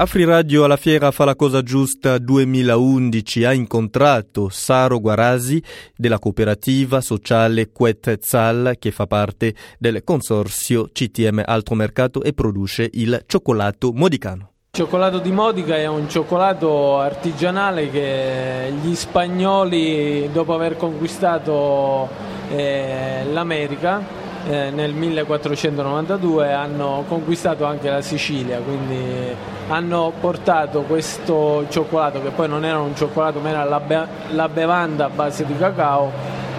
Afri Radio alla Fiera fa la cosa giusta 2011 ha incontrato Saro Guarasi della cooperativa sociale Quetzal che fa parte del consorzio CTM Altro Mercato e produce il cioccolato modicano. Il cioccolato di Modica è un cioccolato artigianale che gli spagnoli dopo aver conquistato eh, l'America eh, nel 1492 hanno conquistato anche la Sicilia, quindi hanno portato questo cioccolato, che poi non era un cioccolato ma era la, be- la bevanda a base di cacao,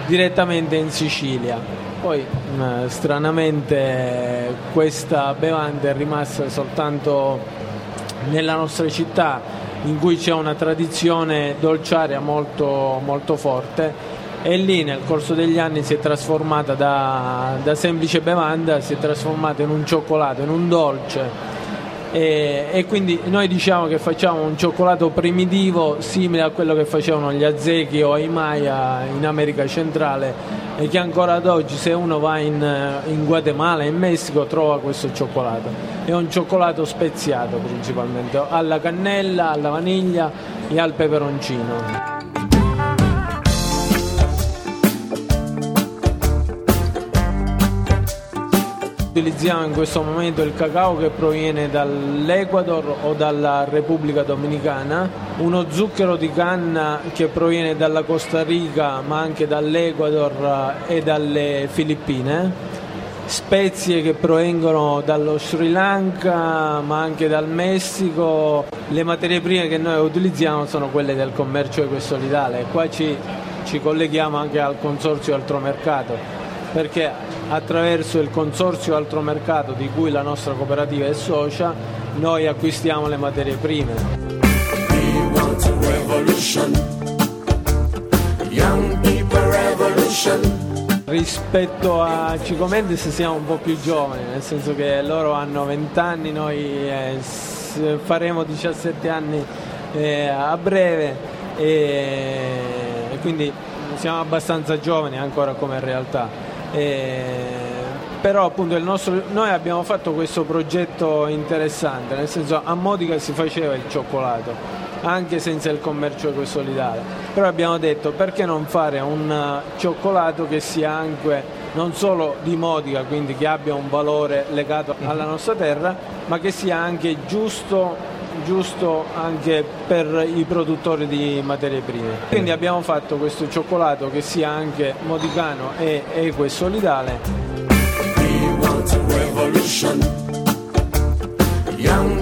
direttamente in Sicilia. Poi eh, stranamente questa bevanda è rimasta soltanto nella nostra città in cui c'è una tradizione dolciaria molto, molto forte e lì nel corso degli anni si è trasformata da, da semplice bevanda, si è trasformata in un cioccolato, in un dolce. E, e, quindi noi diciamo che facciamo un cioccolato primitivo simile a quello che facevano gli Aztechi o i Maya in America centrale e che ancora ad oggi se uno va in, in Guatemala, in Messico trova questo cioccolato. È un cioccolato speziato principalmente, alla cannella, alla vaniglia e al peperoncino. Utilizziamo in questo momento il cacao che proviene dall'Ecuador o dalla Repubblica Dominicana, uno zucchero di canna che proviene dalla Costa Rica ma anche dall'Ecuador e dalle Filippine, spezie che provengono dallo Sri Lanka ma anche dal Messico, le materie prime che noi utilizziamo sono quelle del commercio equesolidale, qua ci, ci colleghiamo anche al consorzio Altromercato perché attraverso il consorzio altro mercato di cui la nostra cooperativa è socia noi acquistiamo le materie prime. Rispetto a Cico Mendes siamo un po' più giovani, nel senso che loro hanno 20 anni, noi eh, faremo 17 anni eh, a breve e quindi siamo abbastanza giovani ancora come realtà. Eh, però appunto nostro, noi abbiamo fatto questo progetto interessante, nel senso a Modica si faceva il cioccolato, anche senza il commercio ecosolidale, però abbiamo detto perché non fare un cioccolato che sia anche non solo di Modica, quindi che abbia un valore legato alla nostra terra, ma che sia anche giusto giusto anche per i produttori di materie prime. Quindi abbiamo fatto questo cioccolato che sia anche modicano e equo e solidale. We want a revolution. Young